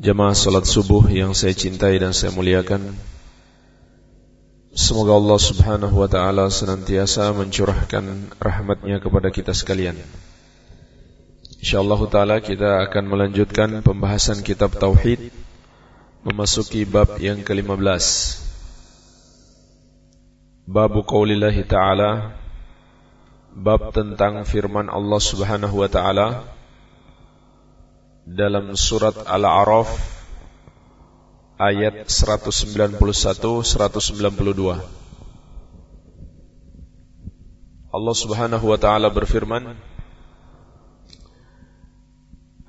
Jemaah salat subuh yang saya cintai dan saya muliakan Semoga Allah subhanahu wa ta'ala senantiasa mencurahkan rahmatnya kepada kita sekalian. InsyaAllah ta'ala kita akan melanjutkan pembahasan kitab Tauhid Memasuki bab yang ke-15 Babu qawlillahi ta'ala Bab tentang firman Allah subhanahu wa ta'ala dalam surat Al-A'raf ayat 191 192 Allah Subhanahu wa taala berfirman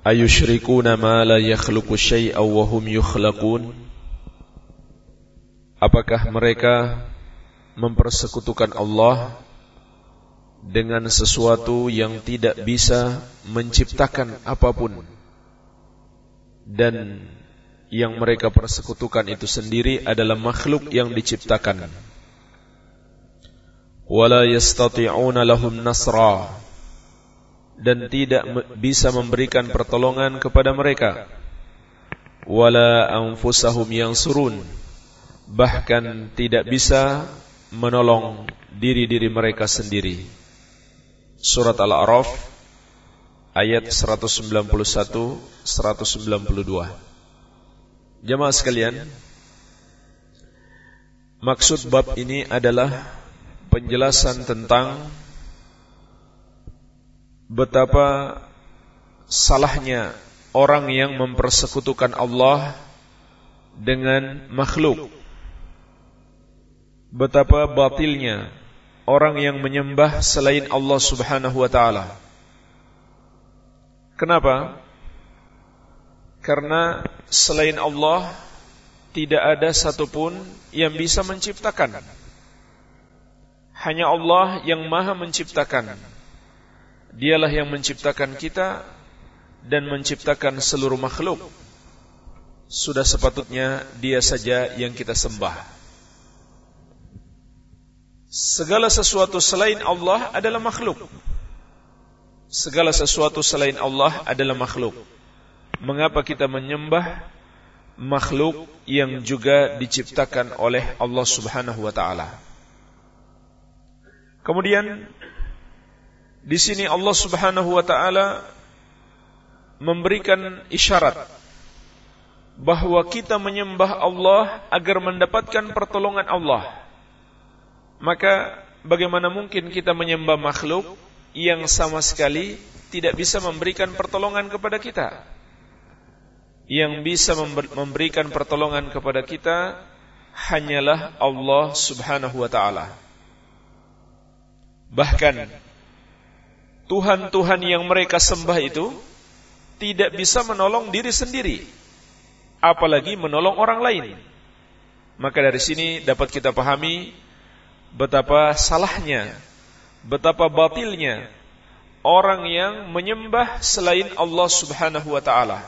Ayushrikuna ma la yakhluqu syai'aw wa hum yukhlaqun? Apakah mereka mempersekutukan Allah dengan sesuatu yang tidak bisa menciptakan apa pun dan yang mereka persekutukan itu sendiri adalah makhluk yang diciptakan. Wala yastati'una lahum nasra. Dan tidak bisa memberikan pertolongan kepada mereka. Wala anfusahum yansurun. Bahkan tidak bisa menolong diri-diri mereka sendiri. Surat al-a'raf ayat 191 192 Jamaah sekalian Maksud bab ini adalah penjelasan tentang betapa salahnya orang yang mempersekutukan Allah dengan makhluk. Betapa batilnya orang yang menyembah selain Allah Subhanahu wa taala. Kenapa? Karena selain Allah tidak ada satupun yang bisa menciptakan. Hanya Allah yang maha menciptakan. Dialah yang menciptakan kita dan menciptakan seluruh makhluk. Sudah sepatutnya dia saja yang kita sembah. Segala sesuatu selain Allah adalah makhluk segala sesuatu selain Allah adalah makhluk. Mengapa kita menyembah makhluk yang juga diciptakan oleh Allah Subhanahu wa taala? Kemudian di sini Allah Subhanahu wa taala memberikan isyarat bahwa kita menyembah Allah agar mendapatkan pertolongan Allah. Maka bagaimana mungkin kita menyembah makhluk yang sama sekali tidak bisa memberikan pertolongan kepada kita. Yang bisa memberikan pertolongan kepada kita hanyalah Allah Subhanahu wa taala. Bahkan Tuhan-Tuhan yang mereka sembah itu tidak bisa menolong diri sendiri, apalagi menolong orang lain. Maka dari sini dapat kita pahami betapa salahnya betapa batilnya orang yang menyembah selain Allah Subhanahu wa taala.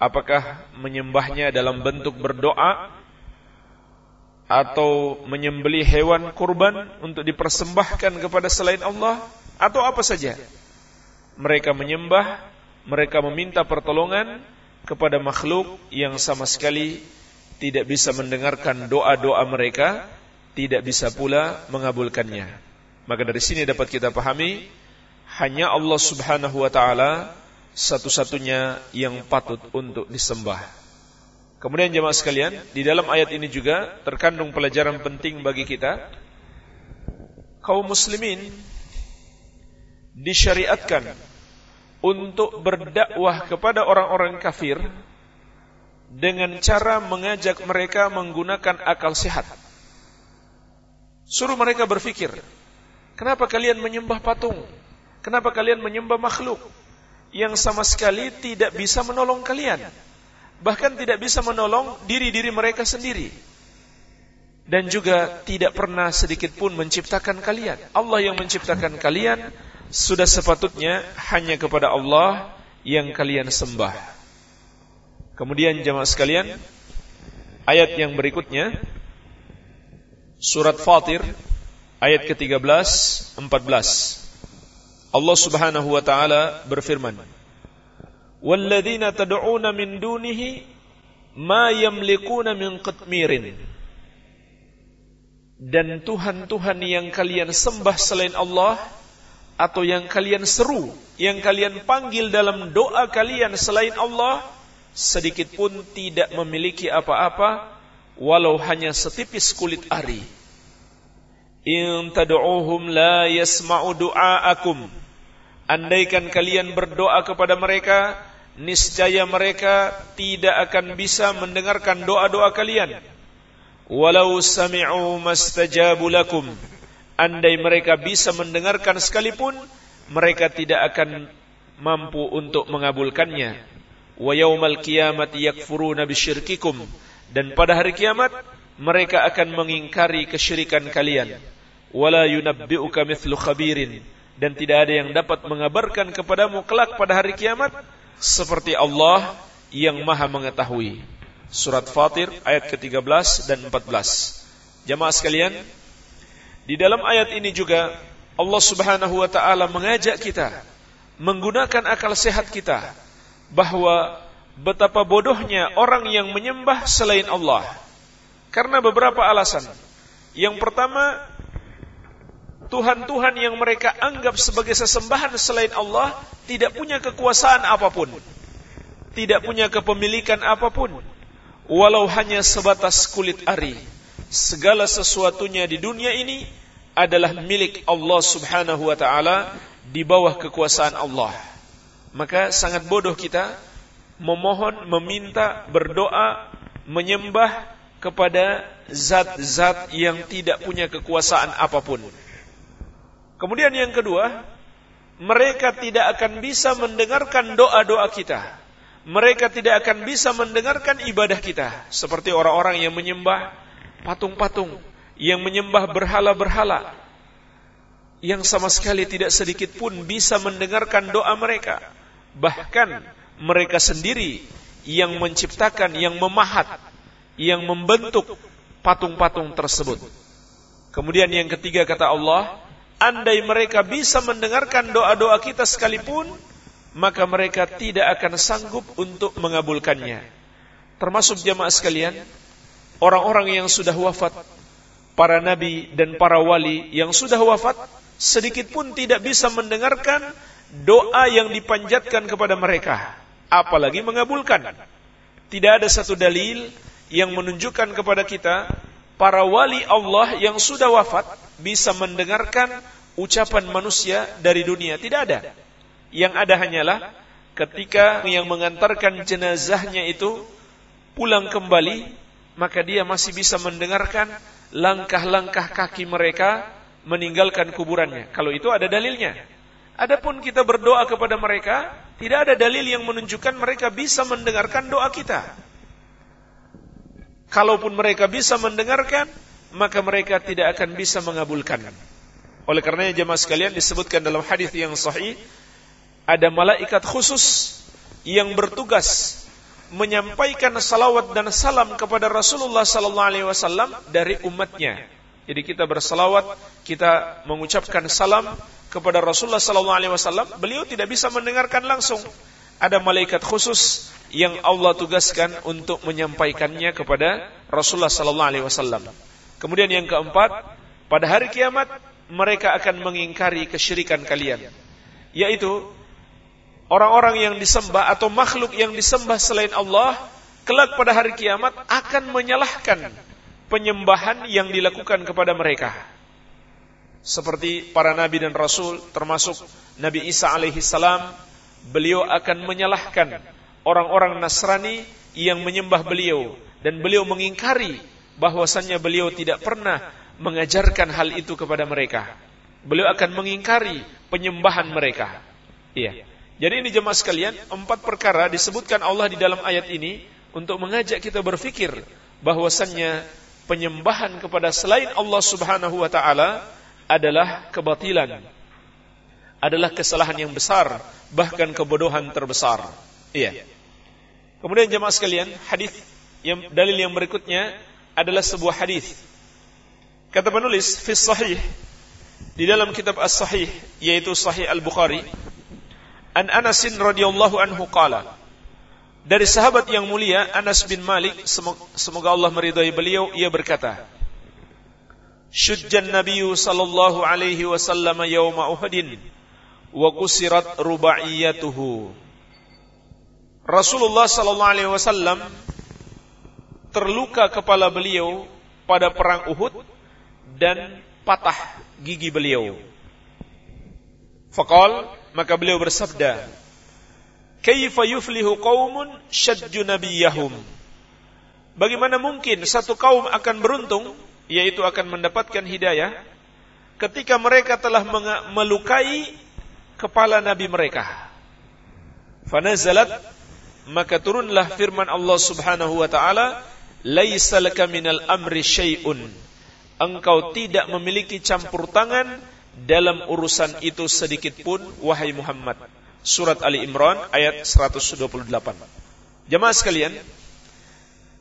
Apakah menyembahnya dalam bentuk berdoa atau menyembeli hewan kurban untuk dipersembahkan kepada selain Allah atau apa saja? Mereka menyembah, mereka meminta pertolongan kepada makhluk yang sama sekali tidak bisa mendengarkan doa-doa mereka, tidak bisa pula mengabulkannya. Maka dari sini dapat kita pahami hanya Allah Subhanahu wa taala satu-satunya yang patut untuk disembah. Kemudian jemaah sekalian, di dalam ayat ini juga terkandung pelajaran penting bagi kita. Kaum muslimin disyariatkan untuk berdakwah kepada orang-orang kafir dengan cara mengajak mereka menggunakan akal sehat. Suruh mereka berfikir, Kenapa kalian menyembah patung? Kenapa kalian menyembah makhluk yang sama sekali tidak bisa menolong kalian? bahkan tidak bisa menolong diri-diri mereka sendiri. Dan juga tidak pernah sedikit pun menciptakan kalian. Allah yang menciptakan kalian sudah sepatutnya hanya kepada Allah yang kalian sembah. Kemudian jemaah sekalian, ayat yang berikutnya surat Fatir ayat ke-13 14. Allah Subhanahu wa taala berfirman, "Walladzina tad'una min dunihi ma yamlikuna min qitmirin." Dan Tuhan-Tuhan yang kalian sembah selain Allah atau yang kalian seru, yang kalian panggil dalam doa kalian selain Allah, sedikit pun tidak memiliki apa-apa, walau hanya setipis kulit ari. In tad'uhum la yasma'u du'aakum. Andaikan kalian berdoa kepada mereka, niscaya mereka tidak akan bisa mendengarkan doa-doa kalian. Walau sami'u mastajabu lakum andai mereka bisa mendengarkan sekalipun, mereka tidak akan mampu untuk mengabulkannya. Wa yaumal qiyamati yakfuruna bisyirkikum dan pada hari kiamat mereka akan mengingkari kesyirikan kalian. Wala yunabbi'uka mithlu khabirin dan tidak ada yang dapat mengabarkan kepadamu kelak pada hari kiamat seperti Allah yang Maha mengetahui. Surat Fatir ayat ke-13 dan 14. Jamaah sekalian, di dalam ayat ini juga Allah Subhanahu wa taala mengajak kita menggunakan akal sehat kita bahwa betapa bodohnya orang yang menyembah selain Allah. Karena beberapa alasan. Yang pertama, Tuhan-Tuhan yang mereka anggap sebagai sesembahan selain Allah tidak punya kekuasaan apa pun. Tidak punya kepemilikan apa pun. Walau hanya sebatas kulit ari. Segala sesuatunya di dunia ini adalah milik Allah Subhanahu wa taala di bawah kekuasaan Allah. Maka sangat bodoh kita memohon, meminta, berdoa, menyembah kepada zat-zat yang tidak punya kekuasaan apa pun. Kemudian yang kedua, mereka tidak akan bisa mendengarkan doa-doa kita. Mereka tidak akan bisa mendengarkan ibadah kita seperti orang-orang yang menyembah patung-patung yang menyembah berhala-berhala yang sama sekali tidak sedikit pun bisa mendengarkan doa mereka bahkan mereka sendiri yang menciptakan yang memahat yang membentuk patung-patung tersebut. Kemudian yang ketiga kata Allah andai mereka bisa mendengarkan doa-doa kita sekalipun maka mereka tidak akan sanggup untuk mengabulkannya. Termasuk jamaah sekalian orang-orang yang sudah wafat para nabi dan para wali yang sudah wafat sedikit pun tidak bisa mendengarkan doa yang dipanjatkan kepada mereka apalagi mengabulkan. Tidak ada satu dalil yang menunjukkan kepada kita para wali Allah yang sudah wafat bisa mendengarkan ucapan manusia dari dunia tidak ada yang ada hanyalah ketika yang mengantarkan jenazahnya itu pulang kembali maka dia masih bisa mendengarkan langkah-langkah kaki mereka meninggalkan kuburannya. Kalau itu ada dalilnya. Adapun kita berdoa kepada mereka, tidak ada dalil yang menunjukkan mereka bisa mendengarkan doa kita. Kalaupun mereka bisa mendengarkan, maka mereka tidak akan bisa mengabulkan. Oleh karenanya jemaah sekalian disebutkan dalam hadis yang sahih, ada malaikat khusus yang bertugas menyampaikan salawat dan salam kepada Rasulullah sallallahu alaihi wasallam dari umatnya. Jadi kita bersalawat, kita mengucapkan salam kepada Rasulullah sallallahu alaihi wasallam, beliau tidak bisa mendengarkan langsung. Ada malaikat khusus yang Allah tugaskan untuk menyampaikannya kepada Rasulullah sallallahu alaihi wasallam. Kemudian yang keempat, pada hari kiamat mereka akan mengingkari kesyirikan kalian, yaitu orang-orang yang disembah atau makhluk yang disembah selain Allah kelak pada hari kiamat akan menyalahkan penyembahan yang dilakukan kepada mereka. Seperti para nabi dan rasul termasuk Nabi Isa alaihi salam, beliau akan menyalahkan orang-orang Nasrani yang menyembah beliau dan beliau mengingkari bahwasannya beliau tidak pernah mengajarkan hal itu kepada mereka. Beliau akan mengingkari penyembahan mereka. Iya. Jadi ini jemaah sekalian, empat perkara disebutkan Allah di dalam ayat ini untuk mengajak kita berfikir bahwasannya penyembahan kepada selain Allah Subhanahu wa taala adalah kebatilan. Adalah kesalahan yang besar, bahkan kebodohan terbesar. Iya. Kemudian jemaah sekalian, hadis yang dalil yang berikutnya adalah sebuah hadis. Kata penulis fi sahih di dalam kitab As-Sahih yaitu Sahih Al-Bukhari An Anas radhiyallahu anhu qala dari sahabat yang mulia Anas bin Malik semoga Allah meridai beliau ia berkata Syujjan Nabi sallallahu alaihi wasallam yauma Uhudin wa kusirat rubaiyatuhu Rasulullah sallallahu alaihi wasallam terluka kepala beliau pada perang Uhud dan patah gigi beliau. Faqal maka beliau bersabda, "Kaifa yuflihu qaumun syajju nabiyahum?" Bagaimana mungkin satu kaum akan beruntung yaitu akan mendapatkan hidayah ketika mereka telah melukai kepala nabi mereka. Fanazalat maka turunlah firman Allah Subhanahu wa taala, "Laisa laka minal amri syai'un." Engkau tidak memiliki campur tangan dalam urusan itu sedikit pun wahai Muhammad. Surat Ali Imran ayat 128. Jemaah sekalian,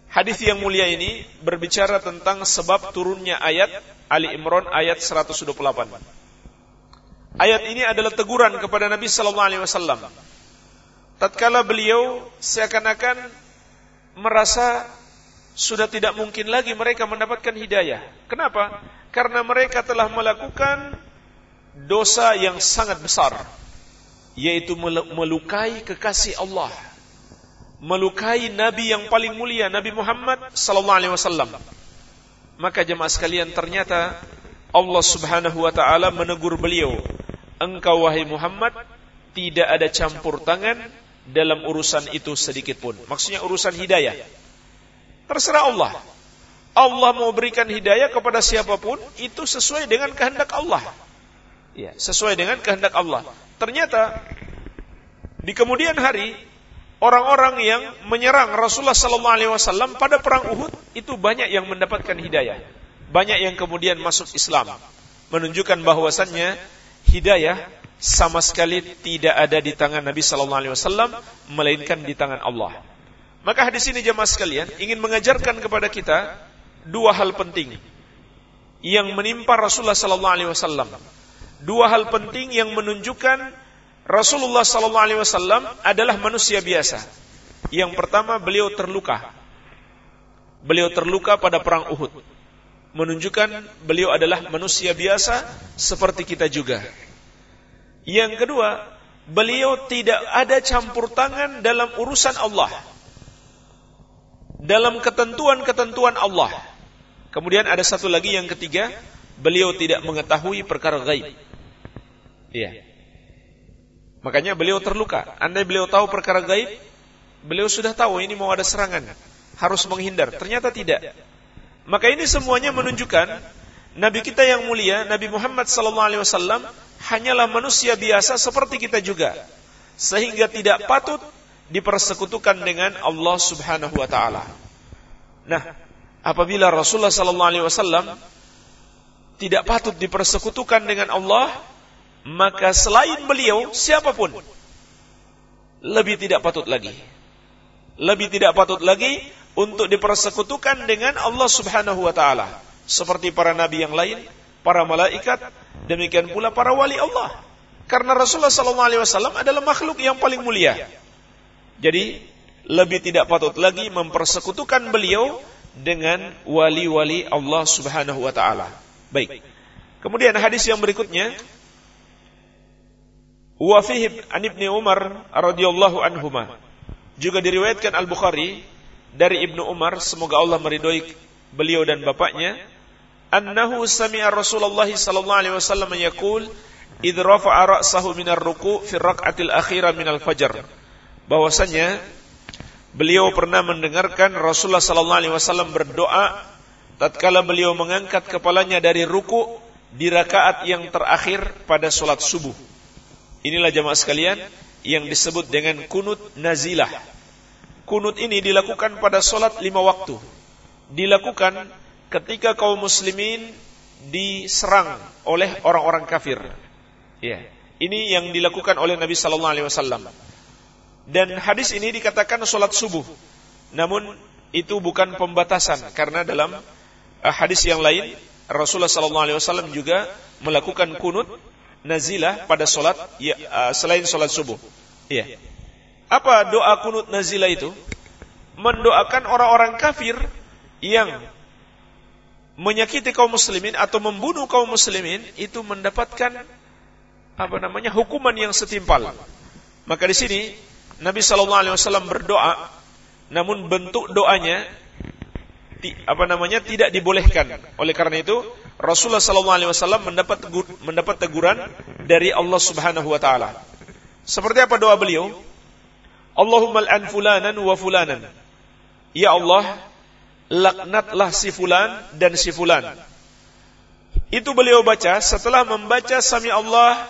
Hadis yang mulia ini berbicara tentang sebab turunnya ayat Ali Imran ayat 128. Ayat ini adalah teguran kepada Nabi sallallahu alaihi wasallam. Tatkala beliau seakan-akan merasa sudah tidak mungkin lagi mereka mendapatkan hidayah. Kenapa? Karena mereka telah melakukan dosa yang sangat besar, yaitu melukai kekasih Allah melukai nabi yang paling mulia Nabi Muhammad sallallahu alaihi wasallam. Maka jemaah sekalian ternyata Allah Subhanahu wa taala menegur beliau, "Engkau wahai Muhammad tidak ada campur tangan dalam urusan itu sedikit pun." Maksudnya urusan hidayah. Terserah Allah. Allah mau berikan hidayah kepada siapa pun itu sesuai dengan kehendak Allah. Ya, sesuai dengan kehendak Allah. Ternyata di kemudian hari orang-orang yang menyerang Rasulullah wasallam pada perang Uhud itu banyak yang mendapatkan hidayah. Banyak yang kemudian masuk Islam. Menunjukkan bahwasannya hidayah sama sekali tidak ada di tangan Nabi sallallahu alaihi wasallam melainkan di tangan Allah. Maka hadis ini jemaah sekalian ingin mengajarkan kepada kita dua hal penting yang menimpa Rasulullah sallallahu alaihi wasallam. Dua hal penting yang menunjukkan Rasulullah sallallahu alaihi wasallam adalah manusia biasa. Yang pertama beliau terluka. Beliau terluka pada perang Uhud. Menunjukkan beliau adalah manusia biasa seperti kita juga. Yang kedua, beliau tidak ada campur tangan dalam urusan Allah. Dalam ketentuan-ketentuan Allah. Kemudian ada satu lagi yang ketiga, beliau tidak mengetahui perkara gaib. Iya. Makanya beliau terluka. Andai beliau tahu perkara gaib, beliau sudah tahu ini mau ada serangan, harus menghindar. Ternyata tidak. Maka ini semuanya menunjukkan Nabi kita yang mulia, Nabi Muhammad SAW, hanyalah manusia biasa seperti kita juga, sehingga tidak patut dipersekutukan dengan Allah Subhanahu Wa Taala. Nah, apabila Rasulullah SAW tidak patut dipersekutukan dengan Allah, maka selain beliau siapa pun lebih tidak patut lagi. Lebih tidak patut lagi untuk dipersekutukan dengan Allah Subhanahu wa taala seperti para nabi yang lain, para malaikat, demikian pula para wali Allah. Karena Rasulullah sallallahu alaihi wasallam adalah makhluk yang paling mulia. Jadi lebih tidak patut lagi mempersekutukan beliau dengan wali-wali Allah Subhanahu wa taala. Baik. Kemudian hadis yang berikutnya Wa fihi an Ibnu Umar radhiyallahu anhuma. Juga diriwayatkan Al-Bukhari dari Ibnu Umar semoga Allah meridhoi beliau dan bapaknya. Annahu sami'a Rasulullah sallallahu alaihi wasallam yaqul idh rafa'a ra'sahu minar ruku' fi raq'atil akhirah minal fajr bahwasanya beliau pernah mendengarkan Rasulullah sallallahu alaihi wasallam berdoa tatkala beliau mengangkat kepalanya dari ruku di rakaat yang terakhir pada salat subuh. Inilah jamaah sekalian yang disebut dengan kunut nazilah. Kunut ini dilakukan pada solat lima waktu. Dilakukan ketika kaum muslimin diserang oleh orang-orang kafir. Ya. Ini yang dilakukan oleh Nabi sallallahu alaihi wasallam. Dan hadis ini dikatakan solat subuh. Namun itu bukan pembatasan karena dalam uh, hadis yang lain Rasulullah sallallahu alaihi wasallam juga melakukan kunut nazilah pada solat ya, uh, selain solat subuh. Iya. Apa doa kunut nazilah itu? Mendoakan orang-orang kafir yang menyakiti kaum muslimin atau membunuh kaum muslimin itu mendapatkan apa namanya hukuman yang setimpal. Maka di sini Nabi Shallallahu Alaihi Wasallam berdoa, namun bentuk doanya apa namanya tidak dibolehkan. Oleh karena itu Rasulullah Shallallahu Alaihi Wasallam mendapat mendapat teguran dari Allah Subhanahu Wa Taala. Seperti apa doa beliau? Allahumma an fulanan wa fulanan. Ya Allah, laknatlah si fulan dan si fulan. Itu beliau baca setelah membaca Sami Allah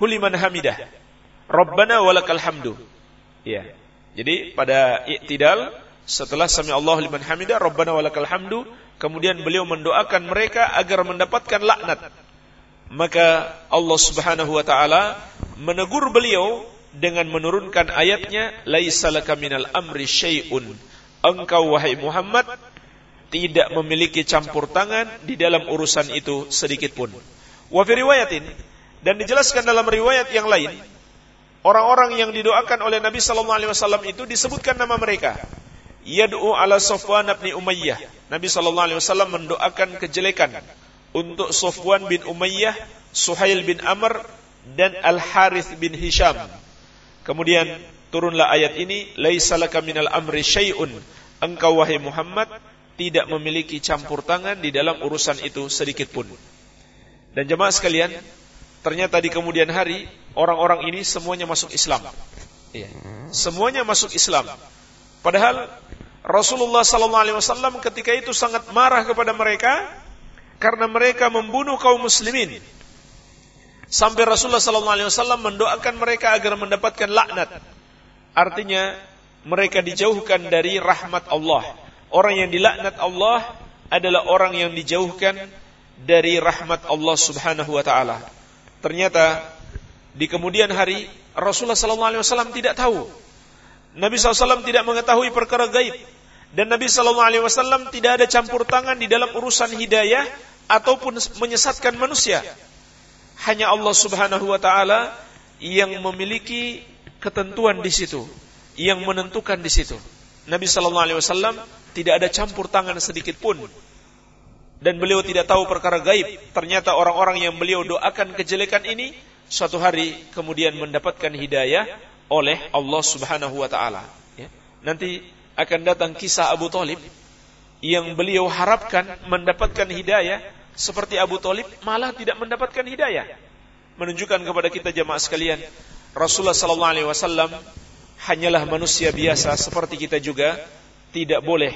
huliman hamidah. Rabbana walakal hamdu. Ya. Jadi pada i'tidal setelah sami Allah liman hamidah Rabbana walakal hamdu kemudian beliau mendoakan mereka agar mendapatkan laknat. Maka Allah Subhanahu wa taala menegur beliau dengan menurunkan ayatnya laisalaka minal amri syai'un. Engkau wahai Muhammad tidak memiliki campur tangan di dalam urusan itu sedikit pun. Wa fi riwayatin dan dijelaskan dalam riwayat yang lain orang-orang yang didoakan oleh Nabi sallallahu alaihi wasallam itu disebutkan nama mereka yad'u ala Safwan bin Umayyah. Nabi sallallahu alaihi wasallam mendoakan kejelekan untuk Safwan bin Umayyah, Suhail bin Amr dan Al Harith bin Hisham. Kemudian turunlah ayat ini, "Laisa laka minal amri syai'un." Engkau wahai Muhammad tidak memiliki campur tangan di dalam urusan itu sedikit pun. Dan jemaah sekalian, ternyata di kemudian hari orang-orang ini semuanya masuk Islam. Iya. Semuanya masuk Islam. Padahal Rasulullah sallallahu alaihi wasallam ketika itu sangat marah kepada mereka karena mereka membunuh kaum muslimin. Sampai Rasulullah sallallahu alaihi wasallam mendoakan mereka agar mendapatkan laknat. Artinya mereka dijauhkan dari rahmat Allah. Orang yang dilaknat Allah adalah orang yang dijauhkan dari rahmat Allah Subhanahu wa taala. Ternyata di kemudian hari Rasulullah sallallahu alaihi wasallam tidak tahu. Nabi SAW tidak mengetahui perkara gaib dan Nabi Wasallam tidak ada campur tangan di dalam urusan hidayah ataupun menyesatkan manusia. Hanya Allah Subhanahu Wa Taala yang memiliki ketentuan di situ, yang menentukan di situ. Nabi Shallallahu Alaihi Wasallam tidak ada campur tangan sedikit pun dan beliau tidak tahu perkara gaib. Ternyata orang-orang yang beliau doakan kejelekan ini suatu hari kemudian mendapatkan hidayah oleh Allah Subhanahu wa taala. Ya. Nanti akan datang kisah Abu Talib yang beliau harapkan mendapatkan hidayah seperti Abu Talib malah tidak mendapatkan hidayah. Menunjukkan kepada kita jemaah sekalian, Rasulullah sallallahu alaihi wasallam hanyalah manusia biasa seperti kita juga, tidak boleh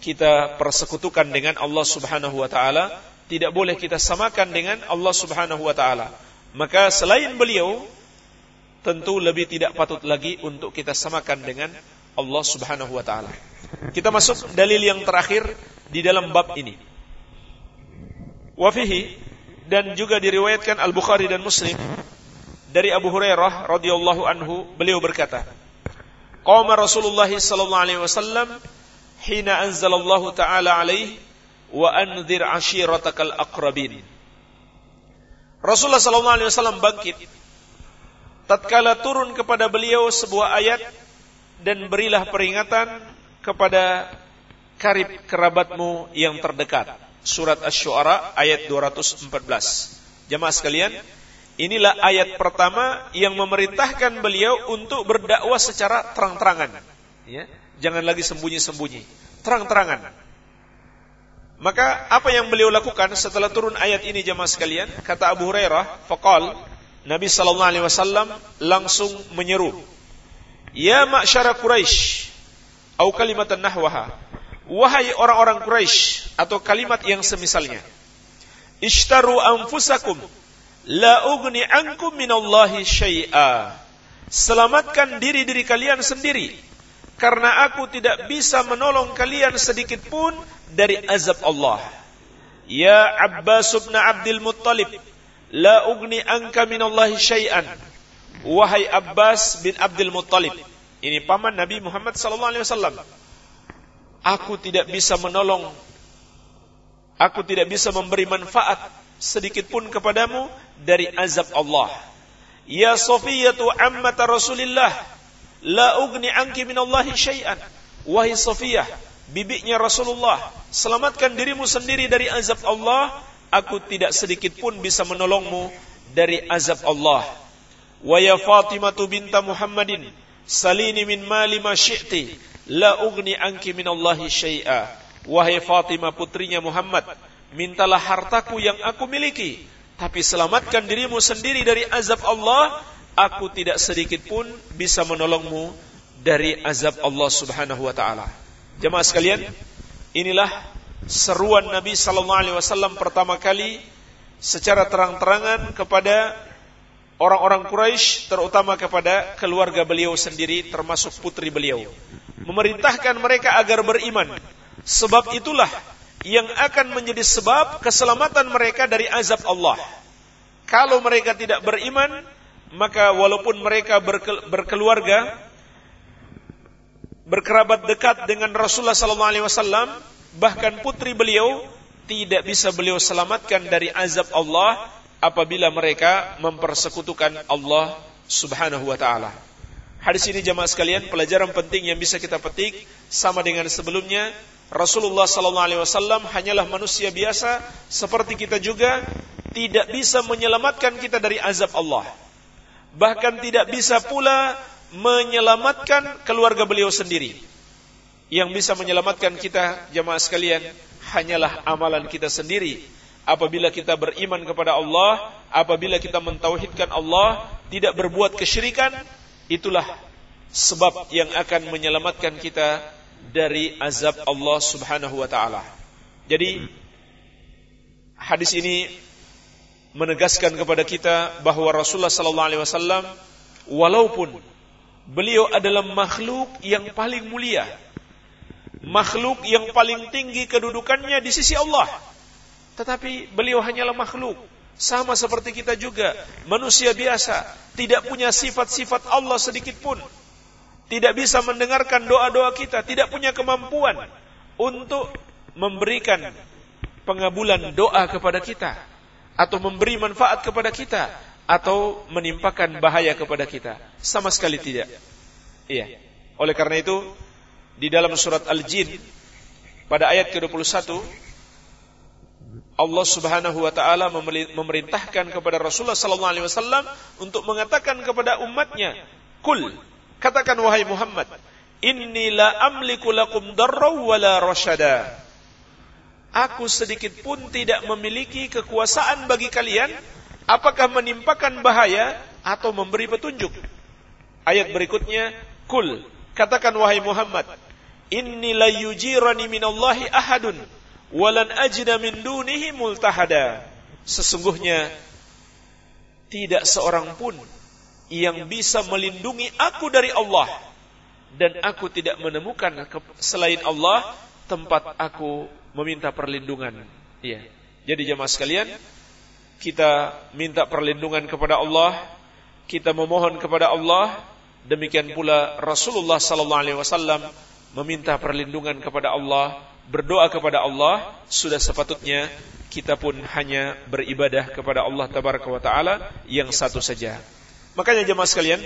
kita persekutukan dengan Allah Subhanahu wa taala, tidak boleh kita samakan dengan Allah Subhanahu wa taala. Maka selain beliau tentu lebih tidak patut lagi untuk kita samakan dengan Allah Subhanahu wa taala. Kita masuk dalil yang terakhir di dalam bab ini. Wafihi dan juga diriwayatkan Al-Bukhari dan Muslim dari Abu Hurairah radhiyallahu anhu beliau berkata, "Qama Rasulullah sallallahu alaihi wasallam hina anzalallahu taala alaihi wa anzir ashiratakal aqrabin." Rasulullah sallallahu alaihi wasallam bangkit tatkala turun kepada beliau sebuah ayat dan berilah peringatan kepada karib kerabatmu yang terdekat. Surat Asy-Syu'ara ayat 214. Jemaah sekalian, inilah ayat pertama yang memerintahkan beliau untuk berdakwah secara terang-terangan. Ya, jangan lagi sembunyi-sembunyi, terang-terangan. Maka apa yang beliau lakukan setelah turun ayat ini jemaah sekalian? Kata Abu Hurairah, faqal Nabi sallallahu alaihi wasallam langsung menyeru Ya ma'syara Quraisy atau kalimatan nahwaha. Wahai orang-orang Quraisy atau kalimat yang semisalnya. Ishtaru anfusakum la ugni ankum minallahi syai'a. Selamatkan diri-diri kalian sendiri. karena aku tidak bisa menolong kalian sedikit pun dari azab Allah. Ya Abbas bin Abdul Muttalib, la ugni anka minallahi syai'an. Wahai Abbas bin Abdul Muttalib, ini paman Nabi Muhammad sallallahu alaihi wasallam. Aku tidak bisa menolong Aku tidak bisa memberi manfaat sedikit pun kepadamu dari azab Allah. Ya Safiyatu ammata Rasulillah, la ugni anki minallahi syai'an. Wahai Safiyah, bibiknya Rasulullah, selamatkan dirimu sendiri dari azab Allah, aku tidak sedikit pun bisa menolongmu dari azab Allah. Wa ya Fatimah binta Muhammadin, salini min mali ma syi'ti, la ugni anki minallahi syai'a. Wahai Fatimah putrinya Muhammad, mintalah hartaku yang aku miliki, tapi selamatkan dirimu sendiri dari azab Allah, aku tidak sedikit pun bisa menolongmu dari azab Allah Subhanahu wa taala. Jemaah sekalian, inilah seruan Nabi sallallahu alaihi wasallam pertama kali secara terang-terangan kepada orang-orang Quraisy terutama kepada keluarga beliau sendiri termasuk putri beliau memerintahkan mereka agar beriman Sebab itulah yang akan menjadi sebab keselamatan mereka dari azab Allah. Kalau mereka tidak beriman, maka walaupun mereka berkeluarga, berkerabat dekat dengan Rasulullah sallallahu alaihi wasallam, bahkan putri beliau tidak bisa beliau selamatkan dari azab Allah apabila mereka mempersekutukan Allah Subhanahu wa taala. Hadis ini jemaah sekalian pelajaran penting yang bisa kita petik sama dengan sebelumnya Rasulullah sallallahu alaihi wasallam hanyalah manusia biasa seperti kita juga tidak bisa menyelamatkan kita dari azab Allah. Bahkan tidak bisa pula menyelamatkan keluarga beliau sendiri. Yang bisa menyelamatkan kita jamaah sekalian hanyalah amalan kita sendiri. Apabila kita beriman kepada Allah, apabila kita mentauhidkan Allah, tidak berbuat kesyirikan, itulah sebab yang akan menyelamatkan kita dari azab Allah Subhanahu wa taala. Jadi hadis ini menegaskan kepada kita bahwa Rasulullah sallallahu alaihi wasallam walaupun beliau adalah makhluk yang paling mulia, makhluk yang paling tinggi kedudukannya di sisi Allah. Tetapi beliau hanyalah makhluk, sama seperti kita juga, manusia biasa, tidak punya sifat-sifat Allah sedikit pun tidak bisa mendengarkan doa-doa kita, tidak punya kemampuan untuk memberikan pengabulan doa kepada kita atau memberi manfaat kepada kita atau menimpakan bahaya kepada kita. Sama sekali tidak. Iya. Oleh karena itu di dalam surat Al-Jin pada ayat ke-21 Allah Subhanahu wa taala memerintahkan kepada Rasulullah sallallahu alaihi wasallam untuk mengatakan kepada umatnya, "Kul Katakan wahai Muhammad, inni la amliku lakum darra wala rasyada. Aku sedikit pun tidak memiliki kekuasaan bagi kalian apakah menimpakan bahaya atau memberi petunjuk. Ayat berikutnya, kul katakan wahai Muhammad, inni la yujirani minallahi ahadun walan ajida min dunihi multahada. Sesungguhnya tidak seorang pun yang bisa melindungi aku dari Allah dan aku tidak menemukan selain Allah tempat aku meminta perlindungan. Iya. Jadi jemaah sekalian, kita minta perlindungan kepada Allah, kita memohon kepada Allah, demikian pula Rasulullah sallallahu alaihi wasallam meminta perlindungan kepada Allah, berdoa kepada Allah, sudah sepatutnya kita pun hanya beribadah kepada Allah tabaraka wa taala yang satu saja. Makanya jemaah sekalian,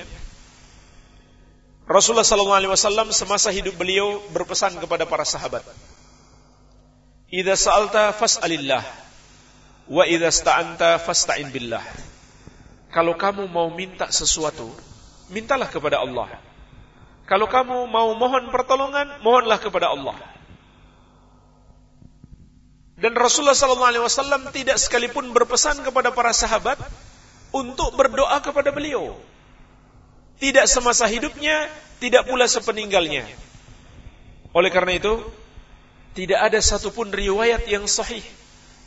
Rasulullah sallallahu alaihi wasallam semasa hidup beliau berpesan kepada para sahabat. Idza sa'alta fas'alillah wa idza sta'anta fasta'in billah. Kalau kamu mau minta sesuatu, mintalah kepada Allah. Kalau kamu mau mohon pertolongan, mohonlah kepada Allah. Dan Rasulullah wasallam tidak sekalipun berpesan kepada para sahabat untuk berdoa kepada beliau. Tidak semasa hidupnya, tidak pula sepeninggalnya. Oleh karena itu, tidak ada satupun riwayat yang sahih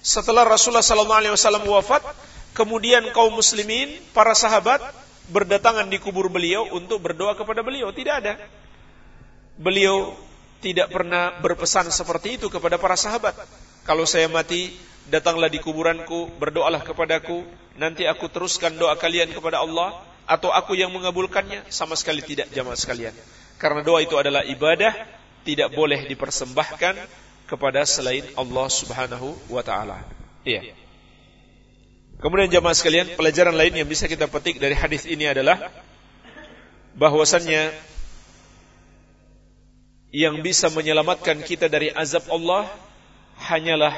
setelah Rasulullah wasallam wafat, kemudian kaum muslimin, para sahabat berdatangan di kubur beliau untuk berdoa kepada beliau. Tidak ada. beliau tidak pernah berpesan seperti itu kepada para sahabat. Kalau saya mati, datanglah di kuburanku, berdoalah kepadaku, nanti aku teruskan doa kalian kepada Allah, atau aku yang mengabulkannya, sama sekali tidak jamaah sekalian. Karena doa itu adalah ibadah, tidak boleh dipersembahkan kepada selain Allah subhanahu wa ta'ala. Iya. Kemudian jamaah sekalian, pelajaran lain yang bisa kita petik dari hadis ini adalah bahwasannya yang bisa menyelamatkan kita dari azab Allah hanyalah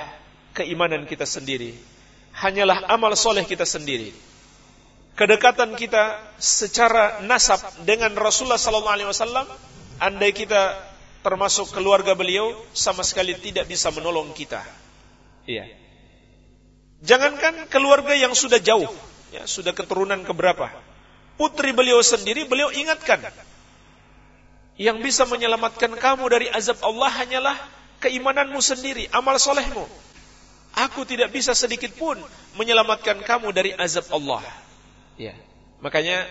keimanan kita sendiri. Hanyalah amal soleh kita sendiri. Kedekatan kita secara nasab dengan Rasulullah Sallallahu Alaihi Wasallam, andai kita termasuk keluarga beliau, sama sekali tidak bisa menolong kita. Iya. Jangankan keluarga yang sudah jauh, ya, sudah keturunan keberapa. Putri beliau sendiri, beliau ingatkan. Yang bisa menyelamatkan kamu dari azab Allah hanyalah keimananmu sendiri, amal solehmu. Aku tidak bisa sedikit pun menyelamatkan kamu dari azab Allah. Ya. Makanya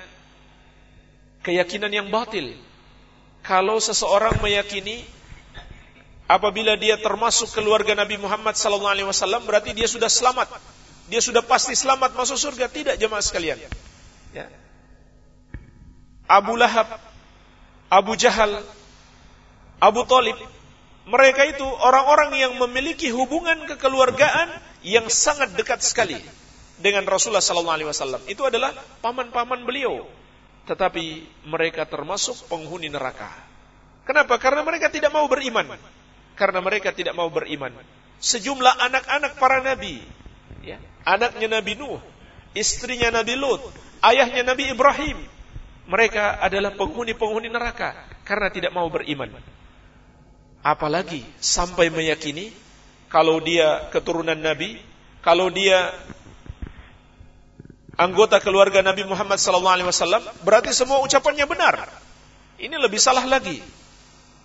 keyakinan yang batil. Kalau seseorang meyakini apabila dia termasuk keluarga Nabi Muhammad SAW berarti dia sudah selamat. Dia sudah pasti selamat masuk surga. Tidak jemaah sekalian. Ya. Abu Lahab, Abu Jahal, Abu Talib mereka itu orang-orang yang memiliki hubungan kekeluargaan yang sangat dekat sekali dengan Rasulullah sallallahu alaihi wasallam. Itu adalah paman-paman beliau. Tetapi mereka termasuk penghuni neraka. Kenapa? Karena mereka tidak mau beriman. Karena mereka tidak mau beriman. Sejumlah anak-anak para nabi, ya, anaknya Nabi Nuh, istrinya Nabi Lut, ayahnya Nabi Ibrahim, mereka adalah penghuni-penghuni neraka karena tidak mau beriman. Apalagi sampai meyakini kalau dia keturunan Nabi, kalau dia anggota keluarga Nabi Muhammad SAW, berarti semua ucapannya benar. Ini lebih salah lagi.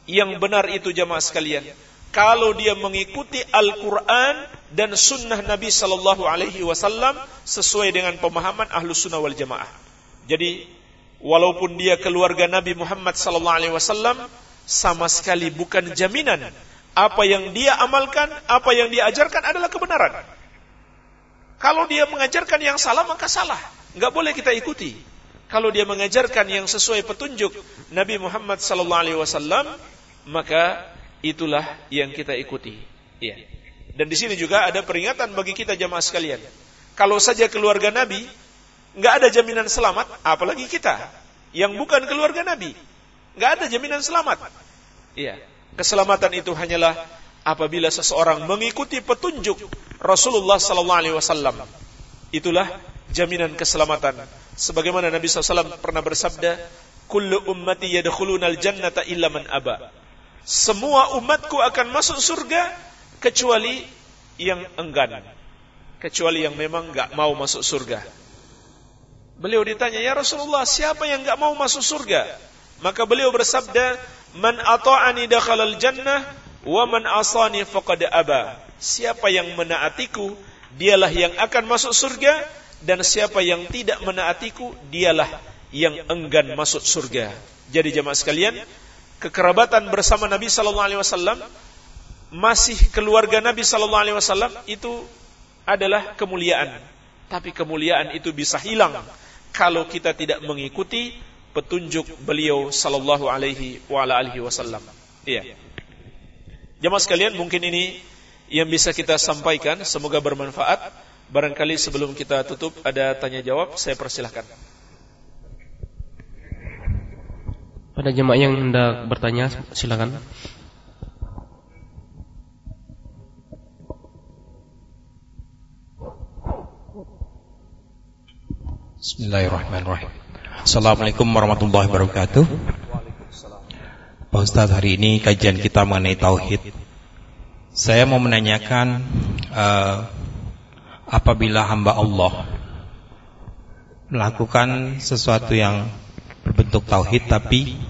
Yang benar itu jamaah sekalian. Kalau dia mengikuti Al-Quran dan Sunnah Nabi Sallallahu Alaihi Wasallam sesuai dengan pemahaman ahlu sunnah wal jamaah. Jadi walaupun dia keluarga Nabi Muhammad Sallallahu Alaihi Wasallam, sama sekali bukan jaminan apa yang dia amalkan, apa yang dia ajarkan adalah kebenaran. Kalau dia mengajarkan yang salah maka salah, nggak boleh kita ikuti. Kalau dia mengajarkan yang sesuai petunjuk Nabi Muhammad wasallam, maka itulah yang kita ikuti. Ya. Dan di sini juga ada peringatan bagi kita jamaah sekalian. Kalau saja keluarga Nabi nggak ada jaminan selamat, apalagi kita yang bukan keluarga Nabi. Nggak ada jaminan selamat. Iya. Keselamatan itu hanyalah apabila seseorang mengikuti petunjuk Rasulullah sallallahu alaihi wasallam. Itulah jaminan keselamatan. Sebagaimana Nabi SAW pernah bersabda, "Kullu ummati yadkhuluna al-jannata illa man aba." Semua umatku akan masuk surga kecuali yang enggan. Kecuali yang memang enggak mau masuk surga. Beliau ditanya, "Ya Rasulullah, siapa yang enggak mau masuk surga?" Maka beliau bersabda, "Man ata'ani dakhalal jannah wa man asani faqad aba." Siapa yang menaatiku, dialah yang akan masuk surga dan siapa yang tidak menaatiku, dialah yang enggan masuk surga. Jadi jemaah sekalian, kekerabatan bersama Nabi sallallahu alaihi wasallam masih keluarga Nabi sallallahu alaihi wasallam itu adalah kemuliaan. Tapi kemuliaan itu bisa hilang kalau kita tidak mengikuti petunjuk beliau sallallahu alaihi wa ala alihi wasallam. Iya. Jemaah sekalian, mungkin ini yang bisa kita sampaikan, semoga bermanfaat. Barangkali sebelum kita tutup ada tanya jawab, saya persilahkan. Pada jemaah yang hendak bertanya, silakan. Bismillahirrahmanirrahim. Assalamualaikum warahmatullahi wabarakatuh. Pak Ustadz hari ini kajian kita mengenai tauhid. Saya mau menanyakan uh, apabila hamba Allah melakukan sesuatu yang berbentuk tauhid tapi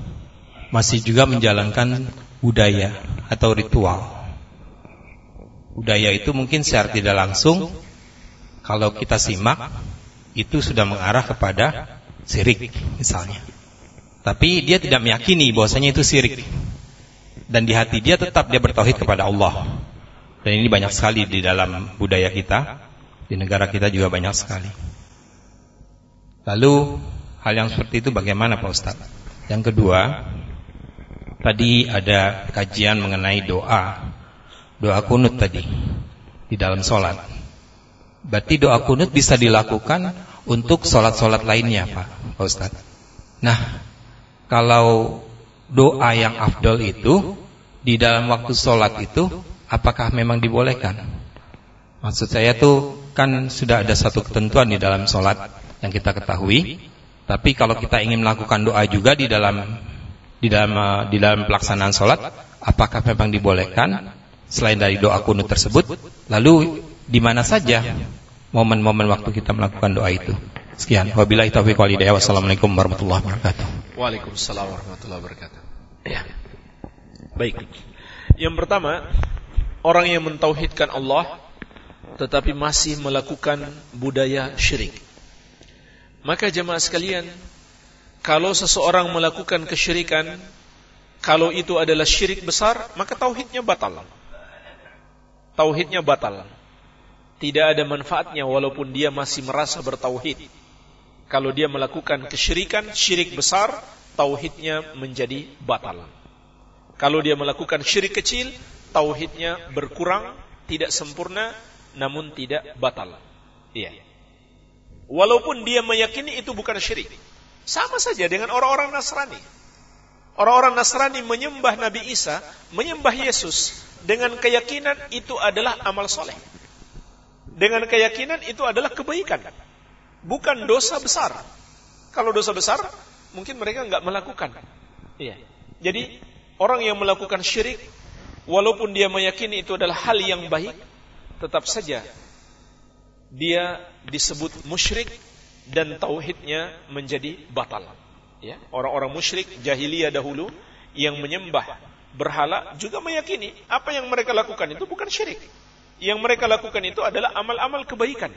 masih juga menjalankan budaya atau ritual. Budaya itu mungkin secara tidak langsung kalau kita simak itu sudah mengarah kepada sirik misalnya. Tapi dia tidak meyakini bahwasanya itu sirik. dan di hati dia tetap dia bertauhid kepada Allah. Dan ini banyak sekali di dalam budaya kita, di negara kita juga banyak sekali. Lalu hal yang seperti itu bagaimana Pak Ustaz? Yang kedua, tadi ada kajian mengenai doa, doa kunut tadi di dalam sholat. Berarti doa kunut bisa dilakukan untuk sholat-sholat lainnya Pak, Ustaz. Nah, kalau doa yang afdol itu di dalam waktu sholat itu apakah memang dibolehkan? Maksud saya tuh kan sudah ada satu ketentuan di dalam sholat yang kita ketahui. Tapi kalau kita ingin melakukan doa juga di dalam di dalam eh, di dalam pelaksanaan sholat, apakah memang dibolehkan selain dari doa kunut tersebut? Lalu di mana saja momen-momen waktu kita melakukan doa itu? Sekian. Wabillahi taufiq wal hidayah. Wassalamualaikum warahmatullahi wabarakatuh. Waalaikumsalam warahmatullahi wabarakatuh. Ya. Baik. Yang pertama, orang yang mentauhidkan Allah tetapi masih melakukan budaya syirik. Maka jemaah sekalian, kalau seseorang melakukan kesyirikan, kalau itu adalah syirik besar, maka tauhidnya batal. Tauhidnya batal. Tidak ada manfaatnya walaupun dia masih merasa bertauhid. Kalau dia melakukan kesyirikan, syirik besar, tauhidnya menjadi batal. Kalau dia melakukan syirik kecil, tauhidnya berkurang, tidak sempurna, namun tidak batal. Iya. Walaupun dia meyakini itu bukan syirik. Sama saja dengan orang-orang Nasrani. Orang-orang Nasrani menyembah Nabi Isa, menyembah Yesus dengan keyakinan itu adalah amal soleh. Dengan keyakinan itu adalah kebaikan. Bukan dosa besar. Kalau dosa besar, mungkin mereka nggak melakukan. Iya. Jadi orang yang melakukan syirik, walaupun dia meyakini itu adalah hal yang baik, tetap saja dia disebut musyrik dan tauhidnya menjadi batal. Ya, orang-orang musyrik jahiliyah dahulu yang menyembah berhala juga meyakini apa yang mereka lakukan itu bukan syirik. Yang mereka lakukan itu adalah amal-amal kebaikan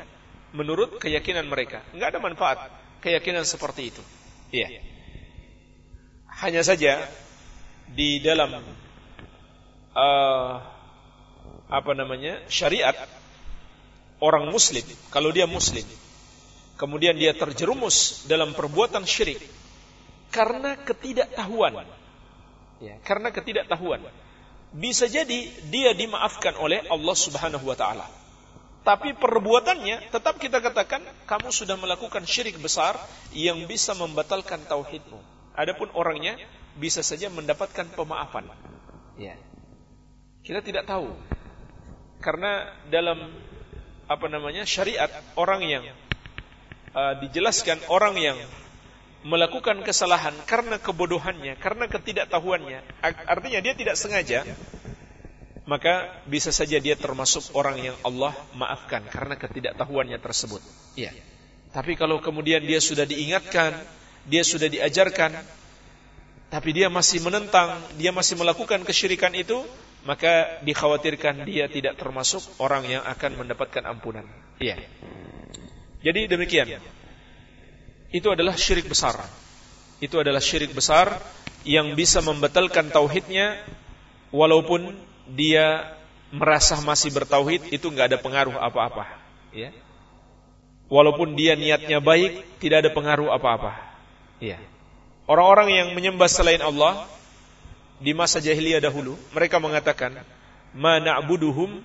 menurut keyakinan mereka. Enggak ada manfaat keyakinan seperti itu. Iya. Hanya saja di dalam uh, apa namanya syariat orang muslim, kalau dia muslim, kemudian dia terjerumus dalam perbuatan syirik karena ketidaktahuan. Ya, karena ketidaktahuan. Bisa jadi dia dimaafkan oleh Allah Subhanahu wa taala. Tapi perbuatannya tetap kita katakan kamu sudah melakukan syirik besar yang bisa membatalkan tauhidmu. Adapun orangnya bisa saja mendapatkan pemaafan. Ya. Kita tidak tahu. Karena dalam apa namanya syariat orang yang uh, dijelaskan orang yang melakukan kesalahan karena kebodohannya, karena ketidaktahuannya, artinya dia tidak sengaja, maka bisa saja dia termasuk orang yang Allah maafkan karena ketidaktahuannya tersebut. Ya. Tapi kalau kemudian dia sudah diingatkan, dia sudah diajarkan, tapi dia masih menentang, dia masih melakukan kesyirikan itu, maka dikhawatirkan dia tidak termasuk orang yang akan mendapatkan ampunan. Iya. Jadi demikian. Itu adalah syirik besar. Itu adalah syirik besar yang bisa membatalkan tauhidnya walaupun dia merasa masih bertauhid itu nggak ada pengaruh apa-apa. Ya. Walaupun dia niatnya baik, tidak ada pengaruh apa-apa. Ya. Orang-orang yang menyembah selain Allah di masa jahiliyah dahulu mereka mengatakan ma na'buduhum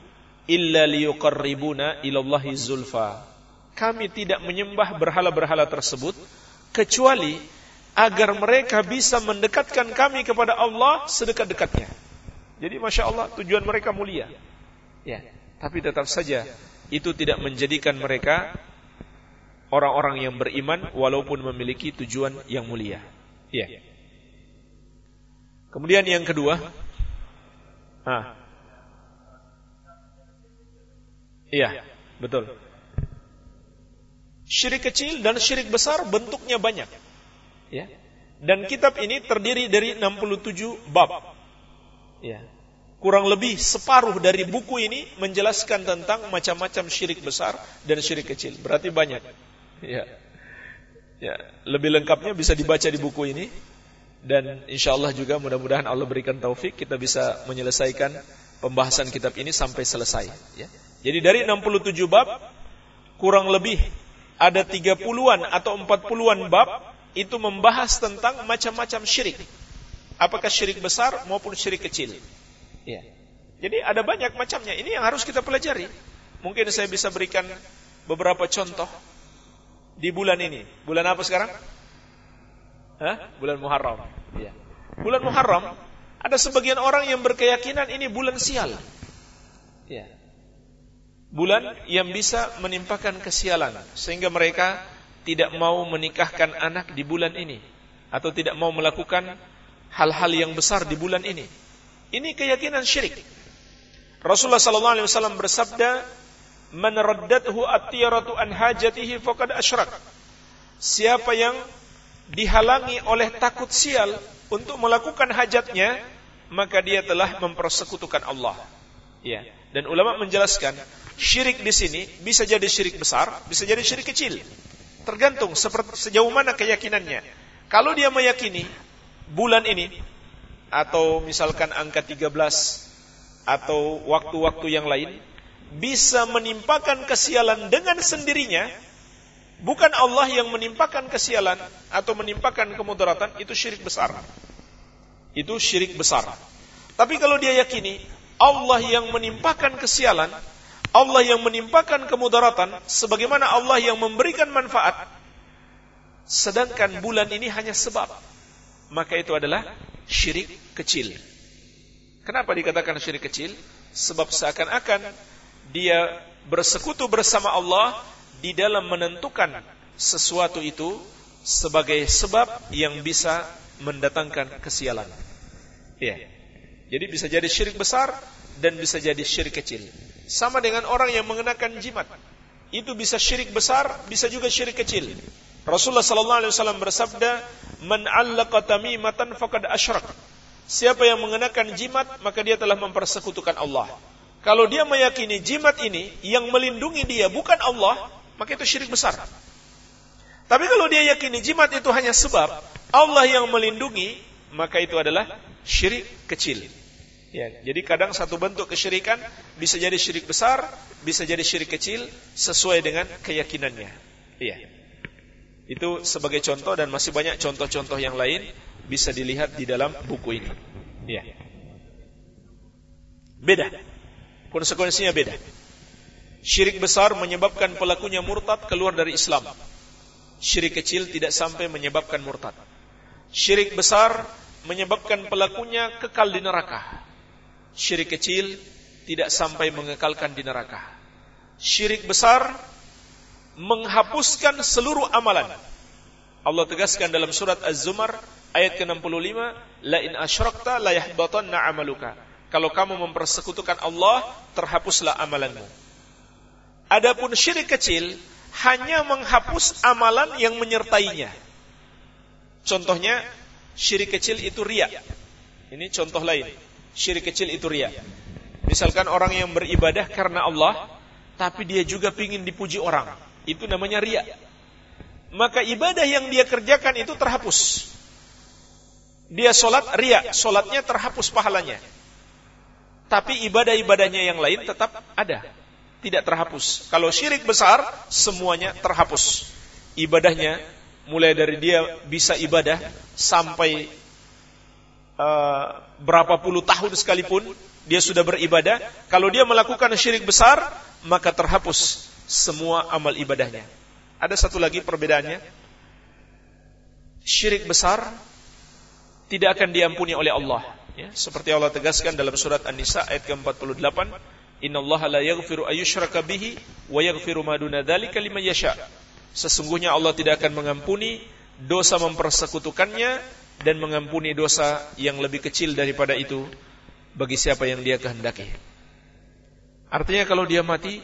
illa liyuqarribuna ilallahi zulfa kami tidak menyembah berhala-berhala tersebut kecuali agar mereka bisa mendekatkan kami kepada Allah sedekat-dekatnya. Jadi masya Allah tujuan mereka mulia. Ya tapi tetap saja itu tidak menjadikan mereka orang-orang yang beriman walaupun memiliki tujuan yang mulia. Ya. Kemudian yang kedua, ah, iya, betul. Syirik kecil dan syirik besar bentuknya banyak. Ya. Dan kitab ini terdiri dari 67 bab. Ya. Kurang lebih separuh dari buku ini menjelaskan tentang macam-macam syirik besar dan syirik kecil. Berarti banyak. Ya. Ya, lebih lengkapnya bisa dibaca di buku ini Dan insya Allah juga mudah-mudahan Allah berikan taufik kita bisa menyelesaikan pembahasan kitab ini sampai selesai. Ya. Jadi dari 67 bab kurang lebih ada 30-an atau 40-an bab itu membahas tentang macam-macam syirik. Apakah syirik besar maupun syirik kecil. Ya. Jadi ada banyak macamnya. Ini yang harus kita pelajari. Mungkin saya bisa berikan beberapa contoh di bulan ini. Bulan apa sekarang? Hah? Bulan Muharram. Ya. Bulan Muharram ada sebagian orang yang berkeyakinan ini bulan sial. Ya. Bulan yang bisa menimpakan kesialan sehingga mereka tidak mau menikahkan anak di bulan ini atau tidak mau melakukan hal-hal yang besar di bulan ini. Ini keyakinan syirik. Rasulullah sallallahu alaihi wasallam bersabda, "Man raddathu at-tiyaratu an hajatihi faqad asyrak." Siapa yang dihalangi oleh takut sial untuk melakukan hajatnya, maka dia telah mempersekutukan Allah. Ya. Dan ulama menjelaskan, syirik di sini bisa jadi syirik besar, bisa jadi syirik kecil. Tergantung seperti sejauh mana keyakinannya. Kalau dia meyakini bulan ini atau misalkan angka 13 atau waktu-waktu yang lain bisa menimpakan kesialan dengan sendirinya, bukan Allah yang menimpakan kesialan atau menimpakan kemudaratan, itu syirik besar. Itu syirik besar. Tapi kalau dia yakini Allah yang menimpakan kesialan, Allah yang menimpakan kemudaratan, sebagaimana Allah yang memberikan manfaat, sedangkan bulan ini hanya sebab, maka itu adalah syirik kecil. Kenapa dikatakan syirik kecil? Sebab seakan-akan dia bersekutu bersama Allah di dalam menentukan sesuatu itu sebagai sebab yang bisa mendatangkan kesialan. Ya. Jadi bisa jadi syirik besar dan bisa jadi syirik kecil. Sama dengan orang yang mengenakan jimat. Itu bisa syirik besar, bisa juga syirik kecil. Rasulullah sallallahu alaihi wasallam bersabda, "Man 'allaqa tamimatan faqad asyrak." Siapa yang mengenakan jimat, maka dia telah mempersekutukan Allah. Kalau dia meyakini jimat ini yang melindungi dia bukan Allah, maka itu syirik besar. Tapi kalau dia yakini jimat itu hanya sebab Allah yang melindungi, maka itu adalah syirik kecil. Ya, jadi kadang satu bentuk kesyirikan bisa jadi syirik besar, bisa jadi syirik kecil sesuai dengan keyakinannya. Iya. Itu sebagai contoh dan masih banyak contoh-contoh yang lain bisa dilihat di dalam buku ini. Iya. Beda. Konsekuensinya beda. Syirik besar menyebabkan pelakunya murtad keluar dari Islam. Syirik kecil tidak sampai menyebabkan murtad. Syirik besar menyebabkan pelakunya kekal di neraka. Syirik kecil tidak sampai mengekalkan di neraka. Syirik besar menghapuskan seluruh amalan. Allah tegaskan dalam surat Az-Zumar ayat ke-65, la in asyrakta la yahbatanna amaluka. Kalau kamu mempersekutukan Allah, terhapuslah amalanmu. Adapun syirik kecil hanya menghapus amalan yang menyertainya. Contohnya, syirik kecil itu ria. Ini contoh lain. Syirik kecil itu ria. Misalkan orang yang beribadah karena Allah, tapi dia juga ingin dipuji orang. Itu namanya ria. Maka ibadah yang dia kerjakan itu terhapus. Dia sholat ria, sholatnya terhapus pahalanya. Tapi ibadah-ibadahnya yang lain tetap ada. Tidak terhapus. Kalau syirik besar, semuanya terhapus. Ibadahnya, mulai dari dia bisa ibadah, sampai uh, berapa puluh tahun sekalipun, dia sudah beribadah. Kalau dia melakukan syirik besar, maka terhapus semua amal ibadahnya. Ada satu lagi perbedaannya. Syirik besar tidak akan diampuni oleh Allah. Ya, seperti Allah tegaskan dalam surat An-Nisa ayat ke-48, "Innallaha la yaghfiru ayyushraka bihi wa yaghfiru ma duna dzalika yasha." Sesungguhnya Allah tidak akan mengampuni dosa mempersekutukannya dan mengampuni dosa yang lebih kecil daripada itu bagi siapa yang dia kehendaki. Artinya kalau dia mati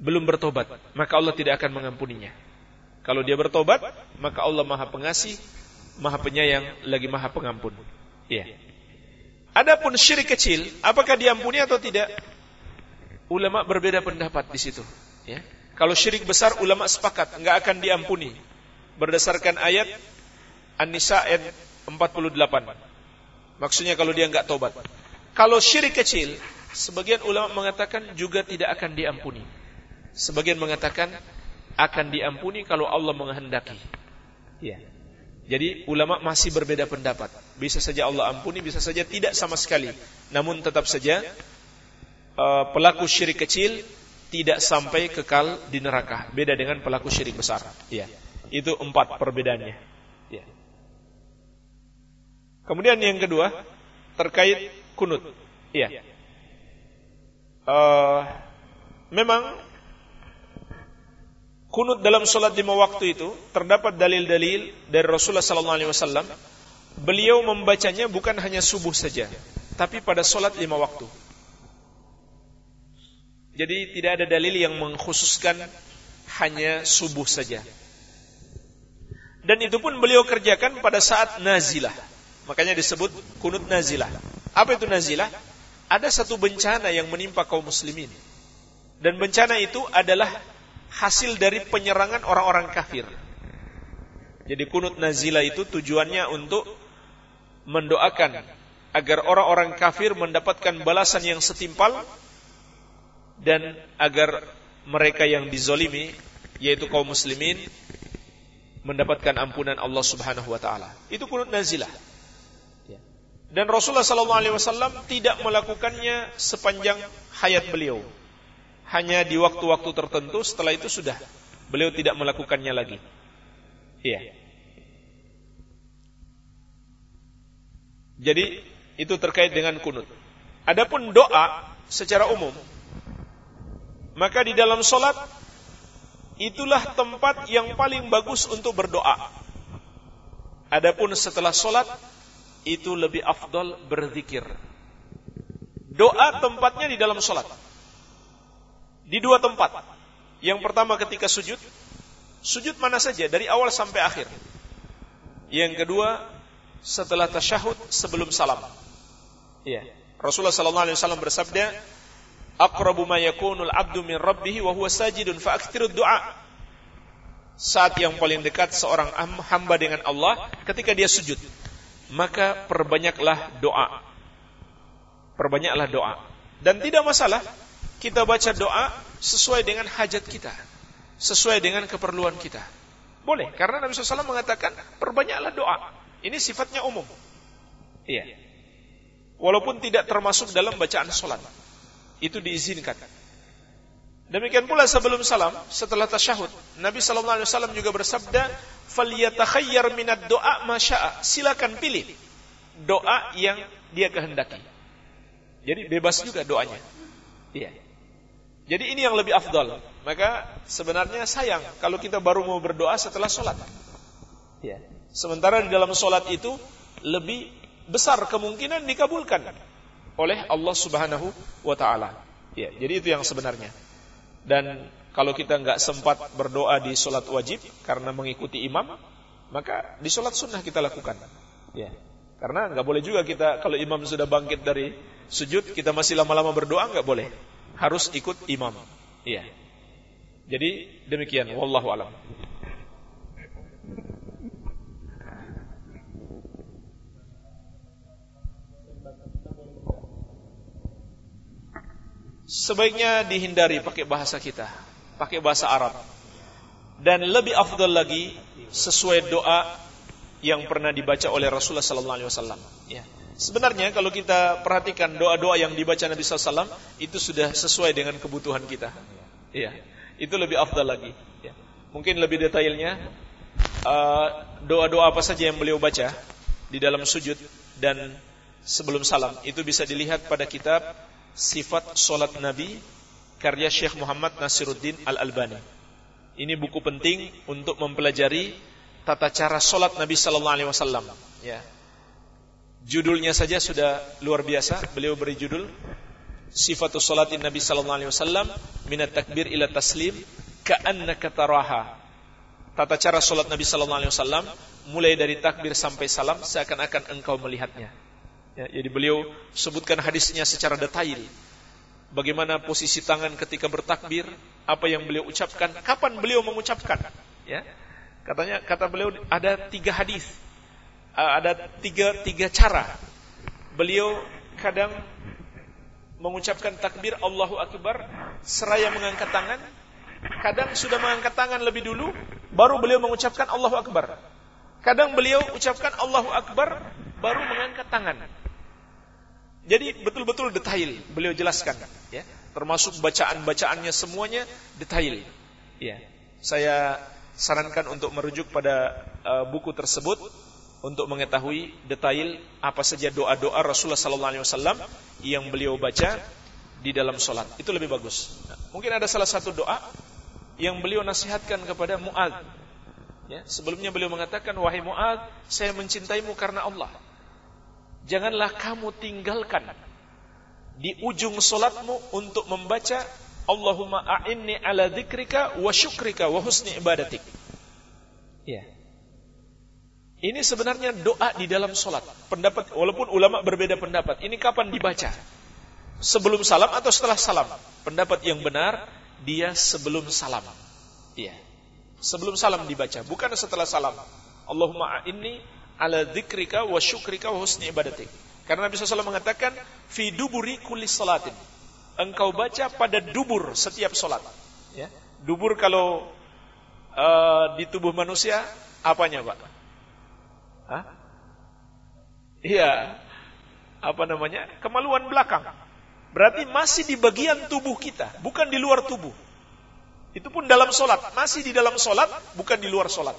belum bertobat, maka Allah tidak akan mengampuninya. Kalau dia bertobat, maka Allah Maha Pengasih Maha Penyayang lagi Maha Pengampun. Ya. Adapun syirik kecil, apakah diampuni atau tidak? Ulama berbeda pendapat di situ. Ya. Kalau syirik besar, ulama sepakat nggak akan diampuni. Berdasarkan ayat An-Nisa ayat 48. Maksudnya kalau dia nggak tobat. Kalau syirik kecil, sebagian ulama mengatakan juga tidak akan diampuni. Sebagian mengatakan akan diampuni kalau Allah menghendaki. Ya. Jadi ulama masih berbeda pendapat. Bisa saja Allah ampuni, bisa saja tidak sama sekali. Namun tetap saja uh, pelaku syirik kecil tidak sampai kekal di neraka. Beda dengan pelaku syirik besar. Ya. Itu empat perbedaannya. Ya. Kemudian yang kedua terkait kunut. Iya. Uh, memang kunut dalam sholat lima waktu itu terdapat dalil-dalil dari Rasulullah Sallallahu Alaihi Wasallam. Beliau membacanya bukan hanya subuh saja, tapi pada sholat lima waktu. Jadi tidak ada dalil yang mengkhususkan hanya subuh saja. Dan itu pun beliau kerjakan pada saat nazilah Makanya disebut kunut nazilah. Apa itu nazilah? Ada satu bencana yang menimpa kaum muslimin. Dan bencana itu adalah hasil dari penyerangan orang-orang kafir. Jadi kunut nazilah itu tujuannya untuk mendoakan agar orang-orang kafir mendapatkan balasan yang setimpal dan agar mereka yang dizolimi yaitu kaum muslimin mendapatkan ampunan Allah Subhanahu wa taala. Itu kunut nazilah. Dan Rasulullah sallallahu alaihi wasallam tidak melakukannya sepanjang hayat beliau. Hanya di waktu-waktu tertentu setelah itu sudah beliau tidak melakukannya lagi. Iya. Jadi itu terkait dengan kunut. Adapun doa secara umum maka di dalam solat itulah tempat yang paling bagus untuk berdoa. Adapun setelah solat itu lebih afdol berzikir. Doa tempatnya di dalam sholat. Di dua tempat. Yang pertama ketika sujud. Sujud mana saja dari awal sampai akhir. Yang kedua setelah tasyahud sebelum salam. Iya. Rasulullah sallallahu alaihi wasallam bersabda, "Aqrabu ma yakunul 'abdu min rabbih wa huwa sajidun fa du'a." Saat yang paling dekat seorang hamba dengan Allah ketika dia sujud maka perbanyaklah doa. Perbanyaklah doa. Dan tidak masalah kita baca doa sesuai dengan hajat kita, sesuai dengan keperluan kita. Boleh, karena Nabi SAW mengatakan perbanyaklah doa. Ini sifatnya umum. Iya. Walaupun tidak termasuk dalam bacaan sholat. Itu diizinkan. Demikian pula sebelum salam, setelah tasyahud, Nabi sallallahu alaihi wasallam juga bersabda, "Falyatakhayyar minad doa masya'a." Silakan pilih doa yang dia kehendaki. Jadi bebas juga doanya. Iya. Jadi ini yang lebih afdal. Maka sebenarnya sayang kalau kita baru mau berdoa setelah sholat. Iya. Sementara di dalam sholat itu lebih besar kemungkinan dikabulkan oleh Allah Subhanahu wa taala. Ya, jadi itu yang sebenarnya. Dan kalau kita nggak sempat berdoa di sholat wajib karena mengikuti imam, maka di sholat sunnah kita lakukan. Ya, karena nggak boleh juga kita kalau imam sudah bangkit dari sujud kita masih lama-lama berdoa nggak boleh, harus ikut imam. Ya, jadi demikian. Wallahu alam. Sebaiknya dihindari pakai bahasa kita, pakai bahasa Arab. Dan lebih afdal lagi sesuai doa yang pernah dibaca oleh Rasulullah wasallam. Ya. Sebenarnya kalau kita perhatikan doa-doa yang dibaca Nabi SAW itu sudah sesuai dengan kebutuhan kita. Ya, itu lebih afdal lagi. Ya. Mungkin lebih detailnya uh, doa-doa apa saja yang beliau baca di dalam sujud dan sebelum salam itu bisa dilihat pada kitab Sifat Solat Nabi karya Syekh Muhammad Nasiruddin Al-Albani. Ini buku penting untuk mempelajari tata cara solat Nabi Sallallahu Alaihi Wasallam. Ya. Judulnya saja sudah luar biasa. Beliau beri judul Sifatul Salatin Nabi Sallallahu Alaihi Wasallam minat takbir ila taslim ka'annaka taraha. Tata cara solat Nabi Sallallahu Alaihi Wasallam mulai dari takbir sampai salam seakan-akan engkau melihatnya. Ya, jadi beliau sebutkan hadisnya secara detail. Bagaimana posisi tangan ketika bertakbir, apa yang beliau ucapkan, kapan beliau mengucapkan. Ya, katanya kata beliau ada tiga hadis ada tiga tiga cara. Beliau kadang mengucapkan takbir Allahu Akbar seraya mengangkat tangan. Kadang sudah mengangkat tangan lebih dulu, baru beliau mengucapkan Allahu Akbar. Kadang beliau ucapkan Allahu Akbar, baru mengangkat tangan. Jadi betul-betul detail beliau jelaskan, ya. Termasuk bacaan-bacaannya semuanya detail. Ya. Saya sarankan untuk merujuk pada uh, buku tersebut untuk mengetahui detail apa saja doa-doa Rasulullah sallallahu alaihi wasallam yang beliau baca di dalam solat. Itu lebih bagus. Nah, mungkin ada salah satu doa yang beliau nasihatkan kepada Muad. Ya, sebelumnya beliau mengatakan, wahai Muad, saya mencintaimu karena Allah. Janganlah kamu tinggalkan di ujung solatmu untuk membaca Allahumma a'inni ala dzikrika wa syukrika wa husni ibadatik. Ya. Ini sebenarnya doa di dalam solat. Pendapat, walaupun ulama berbeda pendapat. Ini kapan dibaca? Sebelum salam atau setelah salam? Pendapat yang benar, dia sebelum salam. Iya. Sebelum salam dibaca, bukan setelah salam. Allahumma a'inni ala dzikrika wa syukrika wa husni ibadatik. Karena Nabi SAW mengatakan, fi duburi kulli salatin. Engkau baca pada dubur setiap solat. Ya. Dubur kalau uh, di tubuh manusia, apanya Pak? Hah? Iya. Apa namanya? Kemaluan belakang. Berarti masih di bagian tubuh kita, bukan di luar tubuh. Itu pun dalam solat, masih di dalam solat, bukan di luar solat.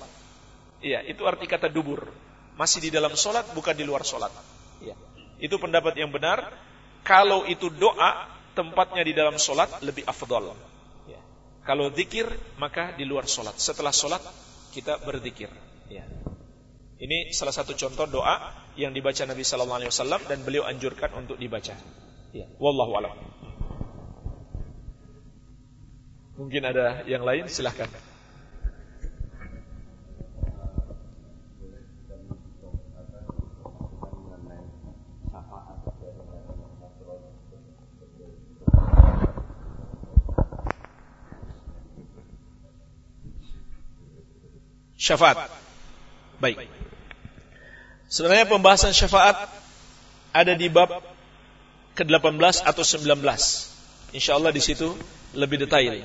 Iya, itu arti kata dubur. Masih di dalam solat, bukan di luar solat. Iya. Itu pendapat yang benar. Kalau itu doa, tempatnya di dalam solat lebih afdol. Ya. Kalau zikir, maka di luar solat. Setelah solat, kita berzikir. Ya. Ini salah satu contoh doa yang dibaca Nabi Sallallahu Alaihi Wasallam dan beliau anjurkan untuk dibaca. Ya, wallahu alam. Mungkin ada yang lain, silahkan. Syafaat. Baik. Sebenarnya pembahasan syafaat ada di bab ke-18 atau 19. Insya Allah di situ lebih detail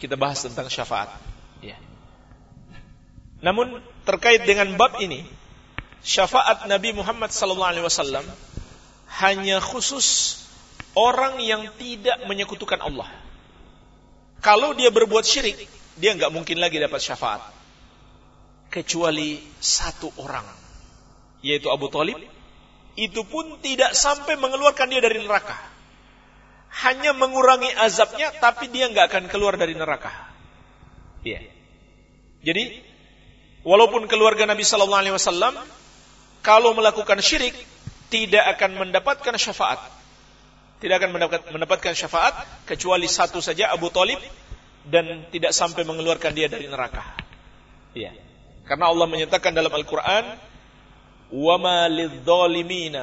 kita bahas tentang syafaat. Ya. Namun terkait dengan bab ini, syafaat Nabi Muhammad SAW hanya khusus orang yang tidak menyekutukan Allah. Kalau dia berbuat syirik, dia nggak mungkin lagi dapat syafaat. Kecuali satu orang yaitu Abu Talib, itu pun tidak sampai mengeluarkan dia dari neraka. Hanya mengurangi azabnya, tapi dia nggak akan keluar dari neraka. Iya. Jadi, walaupun keluarga Nabi Sallallahu Alaihi Wasallam, kalau melakukan syirik, tidak akan mendapatkan syafaat. Tidak akan mendapatkan syafaat kecuali satu saja Abu Talib dan tidak sampai mengeluarkan dia dari neraka. Iya. Karena Allah menyatakan dalam Al-Quran, وَمَا لِلظَّالِمِينَ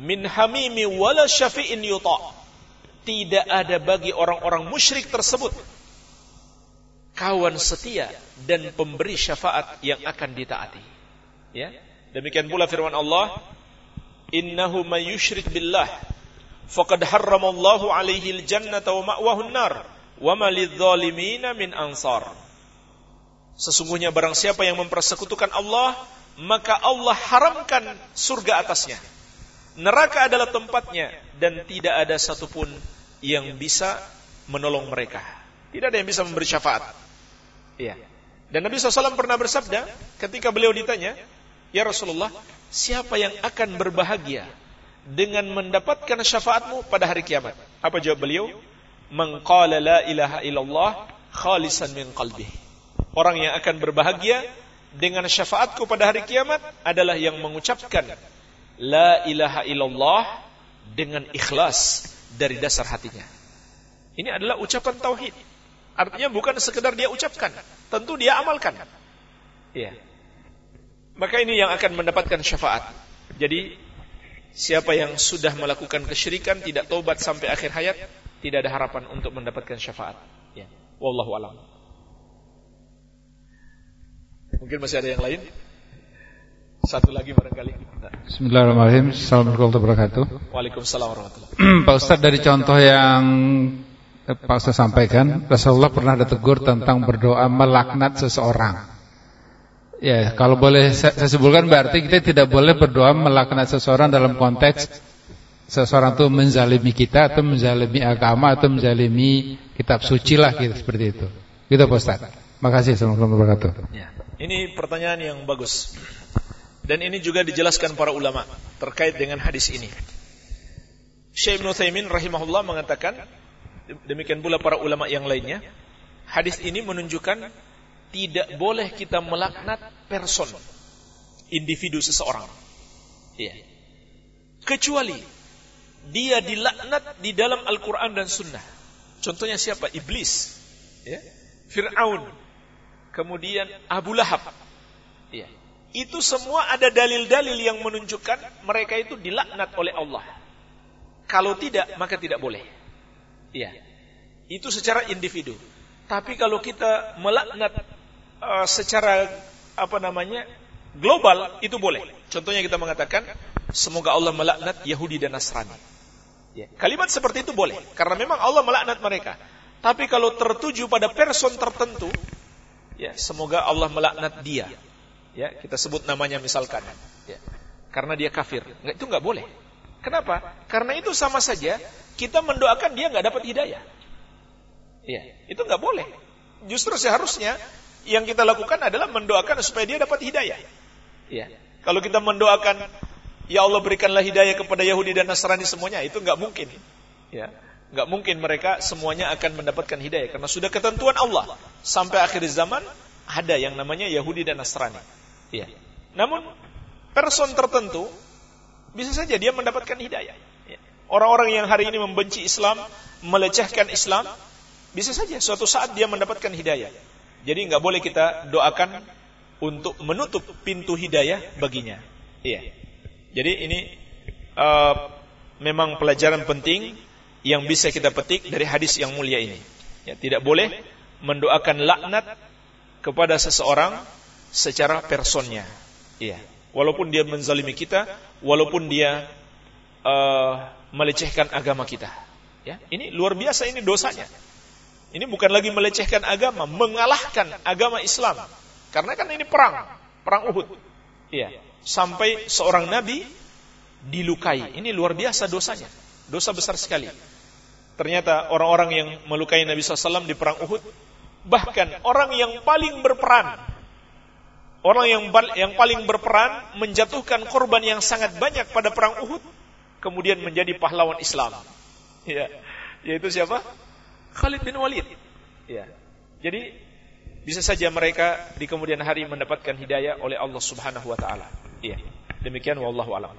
مِنْ حَمِيمِ وَلَا شَفِئٍ يُطَعْ Tidak ada bagi orang-orang musyrik tersebut kawan setia dan pemberi syafaat yang akan ditaati. Ya. Demikian pula firman Allah, "Innahu may yusyrik billah faqad harramallahu alaihi al-jannata wa ma'wahu an-nar wa ma lidh-dhalimin min ansar." Sesungguhnya barang siapa yang mempersekutukan Allah, maka Allah haramkan surga atasnya. Neraka adalah tempatnya dan tidak ada satupun yang bisa menolong mereka. Tidak ada yang bisa memberi syafaat. Ya. Dan Nabi SAW pernah bersabda ketika beliau ditanya, Ya Rasulullah, siapa yang akan berbahagia dengan mendapatkan syafaatmu pada hari kiamat? Apa jawab beliau? Mengqala la ilaha illallah khalisan min qalbih. Orang yang akan berbahagia dengan syafaatku pada hari kiamat adalah yang mengucapkan la ilaha illallah dengan ikhlas dari dasar hatinya. Ini adalah ucapan tauhid. Artinya bukan sekedar dia ucapkan, tentu dia amalkan. Ya. Maka ini yang akan mendapatkan syafaat. Jadi siapa yang sudah melakukan kesyirikan tidak taubat sampai akhir hayat, tidak ada harapan untuk mendapatkan syafaat. Ya. Wallahu a'lam. Mungkin masih ada yang lain? Satu lagi barangkali. Bismillahirrahmanirrahim. Assalamualaikum warahmatullahi wabarakatuh. Waalaikumsalam warahmatullahi Pak Ustadz dari contoh yang eh, Pak Ustadz sampaikan, Rasulullah pernah ditegur tentang berdoa melaknat seseorang. Ya, kalau boleh saya, saya sebutkan berarti kita tidak boleh berdoa melaknat seseorang dalam konteks seseorang itu menzalimi kita atau menzalimi agama atau menzalimi kitab suci lah gitu seperti itu. Gitu Pak Ustadz. Makasih. Assalamualaikum warahmatullahi wabarakatuh. Ini pertanyaan yang bagus. Dan ini juga dijelaskan para ulama terkait dengan hadis ini. Syekh Ibn Thaymin rahimahullah mengatakan, demikian pula para ulama yang lainnya, hadis ini menunjukkan tidak boleh kita melaknat person, individu seseorang. Ya. Kecuali dia dilaknat di dalam Al-Quran dan Sunnah. Contohnya siapa? Iblis. Ya. Fir'aun. Kemudian Abu Lahab. Ya itu semua ada dalil-dalil yang menunjukkan mereka itu dilaknat oleh Allah. Kalau tidak, maka tidak boleh. Iya. Itu secara individu. Tapi kalau kita melaknat uh, secara apa namanya? global itu boleh. Contohnya kita mengatakan semoga Allah melaknat Yahudi dan Nasrani. Ya. Kalimat seperti itu boleh karena memang Allah melaknat mereka. Tapi kalau tertuju pada person tertentu, ya semoga Allah melaknat dia. Ya kita sebut namanya misalkan. Ya, karena dia kafir. Nggak itu nggak boleh. Kenapa? Karena itu sama saja kita mendoakan dia nggak dapat hidayah. Ya itu nggak boleh. Justru seharusnya yang kita lakukan adalah mendoakan supaya dia dapat hidayah. Ya kalau kita mendoakan ya Allah berikanlah hidayah kepada Yahudi dan Nasrani semuanya itu nggak mungkin. Ya nggak mungkin mereka semuanya akan mendapatkan hidayah karena sudah ketentuan Allah sampai akhir zaman ada yang namanya Yahudi dan Nasrani Ya. Namun person tertentu bisa saja dia mendapatkan hidayah. Ya. Orang-orang yang hari ini membenci Islam, melecehkan Islam, bisa saja suatu saat dia mendapatkan hidayah. Jadi nggak boleh kita doakan untuk menutup pintu hidayah baginya. Iya. Jadi ini uh, memang pelajaran penting yang bisa kita petik dari hadis yang mulia ini. Ya, tidak boleh mendoakan laknat kepada seseorang secara personnya. Iya. Walaupun dia menzalimi kita, walaupun dia uh, melecehkan agama kita. Ya, ini luar biasa ini dosanya. Ini bukan lagi melecehkan agama, mengalahkan agama Islam. Karena kan ini perang, perang Uhud. Iya. Sampai seorang nabi dilukai. Ini luar biasa dosanya. Dosa besar sekali. Ternyata orang-orang yang melukai Nabi SAW di perang Uhud, bahkan orang yang paling berperan Orang yang yang paling berperan menjatuhkan korban yang sangat banyak pada perang Uhud kemudian menjadi pahlawan Islam. Ya. Yaitu siapa? Khalid bin Walid. Ya. Jadi bisa saja mereka di kemudian hari mendapatkan hidayah oleh Allah Subhanahu wa taala. Iya. Demikian wallahu alam.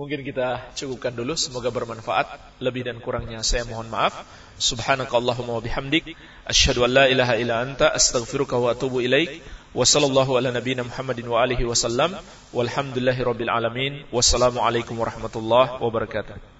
Mungkin kita cukupkan dulu semoga bermanfaat. Lebih dan kurangnya saya mohon maaf. Subhanakallahumma wa bihamdik asyhadu an la ilaha illa anta astaghfiruka wa atubu ilaik. Wa sallallahu ala nabiyyina Muhammadin wa alihi wasallam. Walhamdulillahirabbil alamin. Wassalamu alaikum warahmatullahi wabarakatuh.